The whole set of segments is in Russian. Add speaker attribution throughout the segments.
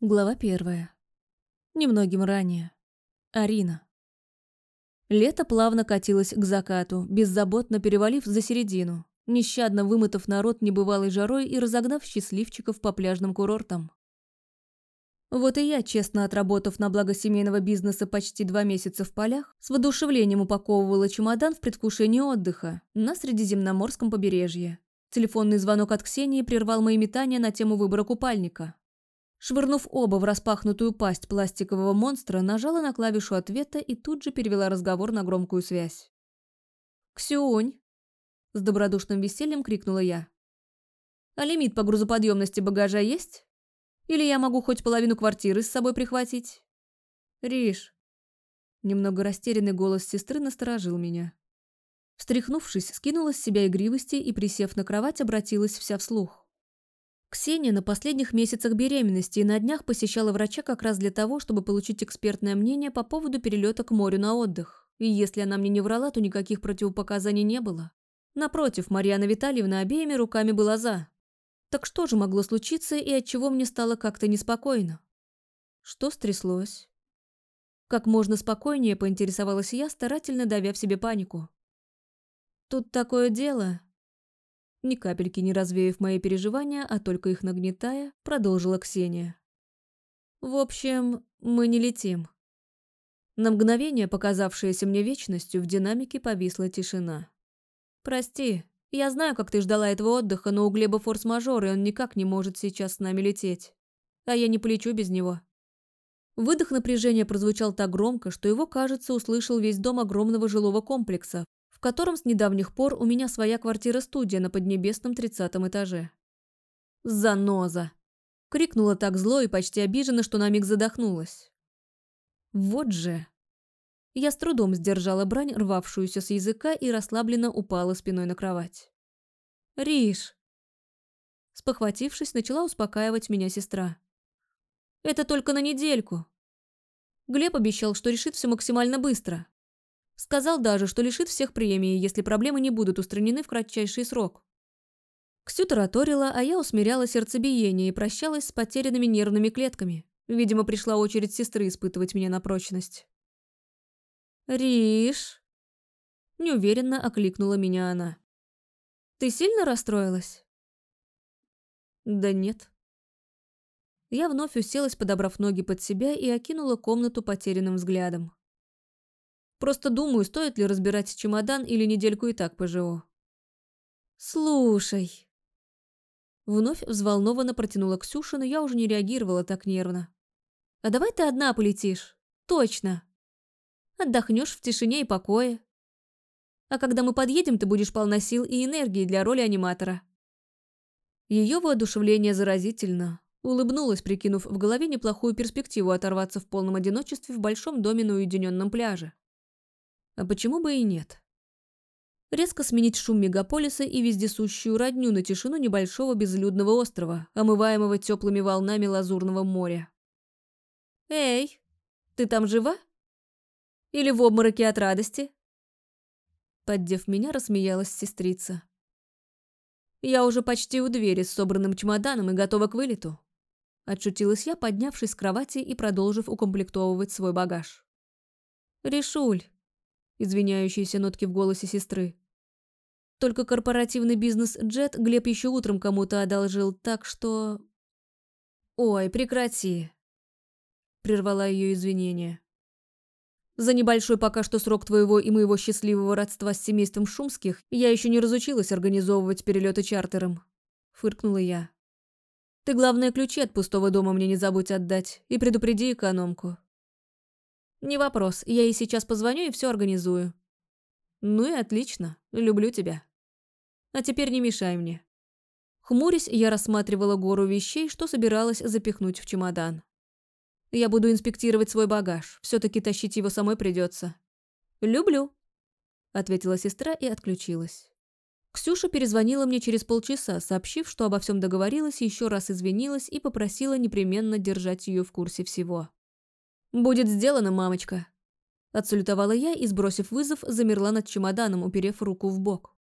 Speaker 1: Глава первая. Немногим ранее. Арина. Лето плавно катилось к закату, беззаботно перевалив за середину, нещадно вымытав народ небывалой жарой и разогнав счастливчиков по пляжным курортам. Вот и я, честно отработав на благо семейного бизнеса почти два месяца в полях, с воодушевлением упаковывала чемодан в предвкушении отдыха на Средиземноморском побережье. Телефонный звонок от Ксении прервал мои метания на тему выбора купальника. Швырнув оба в распахнутую пасть пластикового монстра, нажала на клавишу ответа и тут же перевела разговор на громкую связь. «Ксюнь!» – с добродушным весельем крикнула я. «А лимит по грузоподъемности багажа есть? Или я могу хоть половину квартиры с собой прихватить?» «Риш!» Немного растерянный голос сестры насторожил меня. Встряхнувшись, скинула с себя игривости и, присев на кровать, обратилась вся вслух. Ксения на последних месяцах беременности и на днях посещала врача как раз для того, чтобы получить экспертное мнение по поводу перелета к морю на отдых. И если она мне не врала, то никаких противопоказаний не было. Напротив, Марьяна Витальевна обеими руками была за. Так что же могло случиться и от чего мне стало как-то неспокойно? Что стряслось? Как можно спокойнее поинтересовалась я, старательно давя в себе панику. Тут такое дело, ни капельки не развеяв мои переживания, а только их нагнетая, продолжила Ксения. «В общем, мы не летим». На мгновение, показавшееся мне вечностью, в динамике повисла тишина. «Прости, я знаю, как ты ждала этого отдыха, но у Глеба форс-мажор, и он никак не может сейчас с нами лететь. А я не полечу без него». Выдох напряжения прозвучал так громко, что его, кажется, услышал весь дом огромного жилого комплекса, в котором с недавних пор у меня своя квартира-студия на поднебесном тридцатом этаже. «Заноза!» – крикнула так зло и почти обиженно, что на миг задохнулась. «Вот же!» Я с трудом сдержала брань, рвавшуюся с языка, и расслабленно упала спиной на кровать. «Риш!» Спохватившись, начала успокаивать меня сестра. «Это только на недельку!» Глеб обещал, что решит все максимально быстро. Сказал даже, что лишит всех премии, если проблемы не будут устранены в кратчайший срок. Ксю тараторила, а я усмиряла сердцебиение и прощалась с потерянными нервными клетками. Видимо, пришла очередь сестры испытывать меня на прочность. «Риш!» Неуверенно окликнула меня она. «Ты сильно расстроилась?» «Да нет». Я вновь уселась, подобрав ноги под себя, и окинула комнату потерянным взглядом. Просто думаю, стоит ли разбирать чемодан или недельку и так поживу. «Слушай...» Вновь взволнованно протянула Ксюша, но я уже не реагировала так нервно. «А давай ты одна полетишь? Точно. Отдохнешь в тишине и покое. А когда мы подъедем, ты будешь полна сил и энергии для роли аниматора». Ее воодушевление заразительно. Улыбнулась, прикинув в голове неплохую перспективу оторваться в полном одиночестве в большом доме на уединенном пляже. А почему бы и нет? Резко сменить шум мегаполиса и вездесущую родню на тишину небольшого безлюдного острова, омываемого теплыми волнами лазурного моря. «Эй, ты там жива? Или в обмороке от радости?» Поддев меня, рассмеялась сестрица. «Я уже почти у двери с собранным чемоданом и готова к вылету», отшутилась я, поднявшись с кровати и продолжив укомплектовывать свой багаж. «Решуль, извиняющиеся нотки в голосе сестры. Только корпоративный бизнес Джет Глеб еще утром кому-то одолжил, так что... «Ой, прекрати!» Прервала ее извинения. За небольшой пока что срок твоего и моего счастливого родства с семейством Шумских я еще не разучилась организовывать перелеты чартером. Фыркнула я. Ты, главное, ключи от пустого дома мне не забудь отдать и предупреди экономку. «Не вопрос, я ей сейчас позвоню и все организую». «Ну и отлично, люблю тебя. А теперь не мешай мне». Хмурясь, я рассматривала гору вещей, что собиралась запихнуть в чемодан. Я буду инспектировать свой багаж, все-таки тащить его самой придется. «Люблю», — ответила сестра и отключилась. Ксюша перезвонила мне через полчаса, сообщив, что обо всем договорилась, еще раз извинилась и попросила непременно держать ее в курсе всего. «Будет сделано, мамочка!» Отсалютовала я и, сбросив вызов, замерла над чемоданом, уперев руку в бок.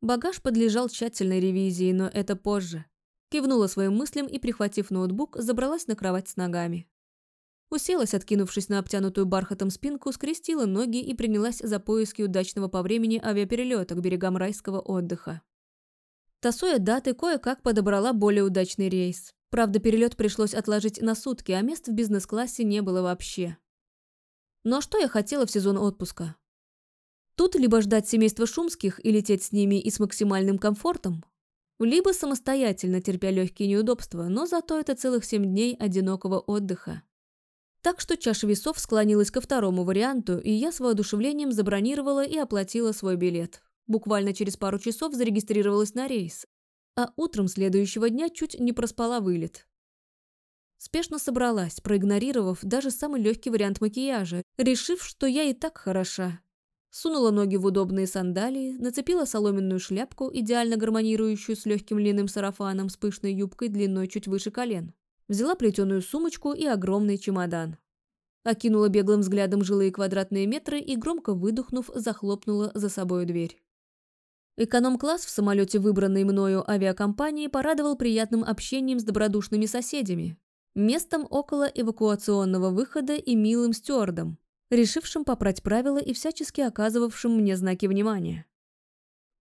Speaker 1: Багаж подлежал тщательной ревизии, но это позже. Кивнула своим мыслям и, прихватив ноутбук, забралась на кровать с ногами. Уселась, откинувшись на обтянутую бархатом спинку, скрестила ноги и принялась за поиски удачного по времени авиаперелета к берегам райского отдыха. Тасуя даты, кое-как подобрала более удачный рейс. Правда, перелет пришлось отложить на сутки, а мест в бизнес-классе не было вообще. Ну а что я хотела в сезон отпуска? Тут либо ждать семейства Шумских и лететь с ними и с максимальным комфортом, либо самостоятельно терпя легкие неудобства, но зато это целых семь дней одинокого отдыха. Так что чаша весов склонилась ко второму варианту, и я с воодушевлением забронировала и оплатила свой билет. Буквально через пару часов зарегистрировалась на рейс, а утром следующего дня чуть не проспала вылет. Спешно собралась, проигнорировав даже самый легкий вариант макияжа, решив, что я и так хороша. Сунула ноги в удобные сандалии, нацепила соломенную шляпку, идеально гармонирующую с легким льняным сарафаном с пышной юбкой длиной чуть выше колен. Взяла плетеную сумочку и огромный чемодан. Окинула беглым взглядом жилые квадратные метры и, громко выдохнув, захлопнула за собой дверь. Эконом-класс в самолете выбранной мною авиакомпании порадовал приятным общением с добродушными соседями, местом около эвакуационного выхода и милым стюардом, решившим попрать правила и всячески оказывавшим мне знаки внимания.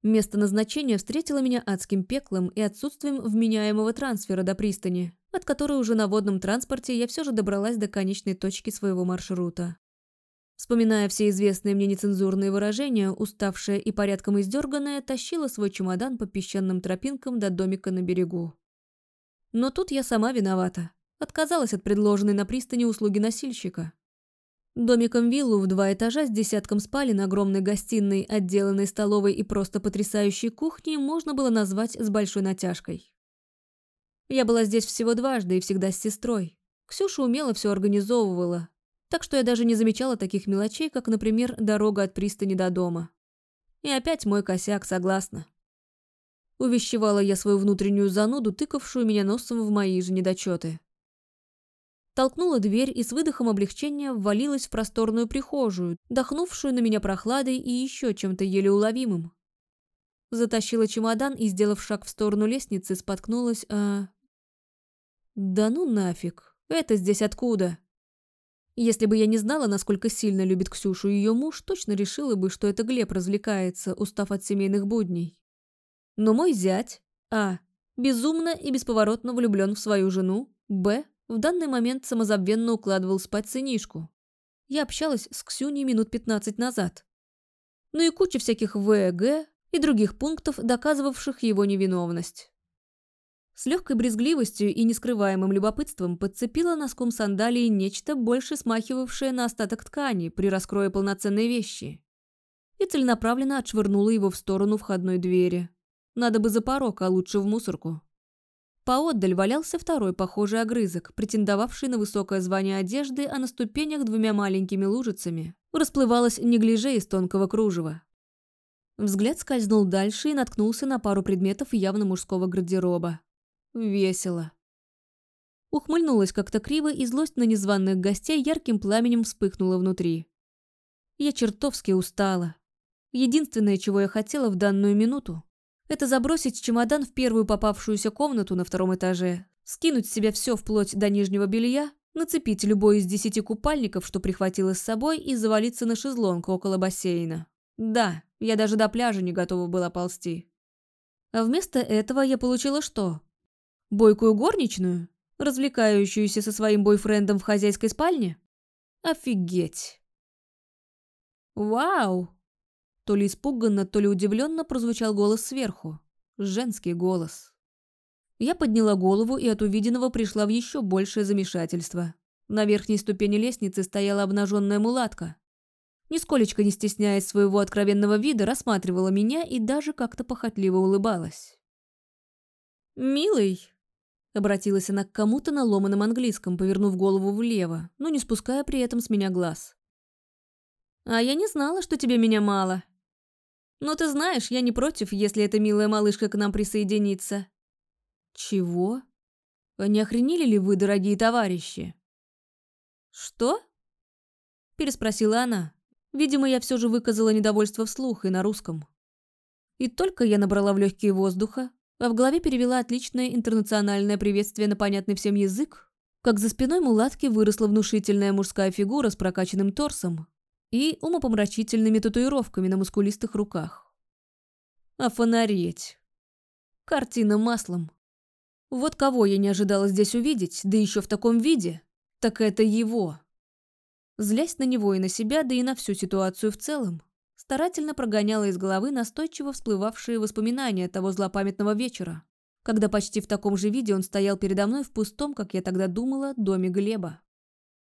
Speaker 1: Место назначения встретило меня адским пеклом и отсутствием вменяемого трансфера до пристани, от которой уже на водном транспорте я все же добралась до конечной точки своего маршрута. Вспоминая все известные мне нецензурные выражения, уставшая и порядком издерганная, тащила свой чемодан по песчаным тропинкам до домика на берегу. Но тут я сама виновата. Отказалась от предложенной на пристани услуги носильщика. Домиком виллу в два этажа с десятком спален, огромной гостиной, отделанной столовой и просто потрясающей кухней можно было назвать с большой натяжкой. Я была здесь всего дважды и всегда с сестрой. Ксюша умело все организовывала, так что я даже не замечала таких мелочей, как, например, дорога от пристани до дома. И опять мой косяк, согласна. Увещевала я свою внутреннюю зануду, тыкавшую меня носом в мои же недочеты. Толкнула дверь и с выдохом облегчения ввалилась в просторную прихожую, дохнувшую на меня прохладой и еще чем-то еле уловимым. Затащила чемодан и, сделав шаг в сторону лестницы, споткнулась, а... Да ну нафиг, это здесь откуда? Если бы я не знала, насколько сильно любит Ксюшу ее муж, точно решила бы, что это Глеб развлекается, устав от семейных будней. Но мой зять, а, безумно и бесповоротно влюблен в свою жену, б, в данный момент самозабвенно укладывал спать сынишку. Я общалась с Ксюней минут 15 назад. Ну и куча всяких ВГ и других пунктов, доказывавших его невиновность. С легкой брезгливостью и нескрываемым любопытством подцепила носком сандалии нечто, больше смахивавшее на остаток ткани при раскрое полноценной вещи. И целенаправленно отшвырнула его в сторону входной двери. Надо бы за порог, а лучше в мусорку. Поотдаль валялся второй похожий огрызок, претендовавший на высокое звание одежды, а на ступенях двумя маленькими лужицами расплывалось неглиже из тонкого кружева. Взгляд скользнул дальше и наткнулся на пару предметов явно мужского гардероба. Весело. Ухмыльнулась как-то криво, и злость на незваных гостей ярким пламенем вспыхнула внутри. Я чертовски устала. Единственное, чего я хотела в данную минуту, это забросить чемодан в первую попавшуюся комнату на втором этаже, скинуть с себя все вплоть до нижнего белья, нацепить любой из десяти купальников, что прихватила с собой, и завалиться на шезлонг около бассейна. Да, я даже до пляжа не готова была ползти. А вместо этого я получила что? Бойкую горничную? Развлекающуюся со своим бойфрендом в хозяйской спальне? Офигеть. Вау! То ли испуганно, то ли удивленно прозвучал голос сверху. Женский голос. Я подняла голову и от увиденного пришла в еще большее замешательство. На верхней ступени лестницы стояла обнаженная мулатка. Нисколечко не стесняясь своего откровенного вида, рассматривала меня и даже как-то похотливо улыбалась. «Милый», — обратилась она к кому-то на ломаном английском, повернув голову влево, но не спуская при этом с меня глаз. «А я не знала, что тебе меня мало», но ты знаешь, я не против, если эта милая малышка к нам присоединится. Чего? Не охренели ли вы, дорогие товарищи? Что? Переспросила она. Видимо, я все же выказала недовольство вслух и на русском. И только я набрала в легкие воздуха, а в голове перевела отличное интернациональное приветствие на понятный всем язык, как за спиной мулатки выросла внушительная мужская фигура с прокачанным торсом и умопомрачительными татуировками на мускулистых руках. Офонареть. Картина маслом. Вот кого я не ожидала здесь увидеть, да еще в таком виде, так это его. Злясь на него и на себя, да и на всю ситуацию в целом, старательно прогоняла из головы настойчиво всплывавшие воспоминания того злопамятного вечера, когда почти в таком же виде он стоял передо мной в пустом, как я тогда думала, доме Глеба.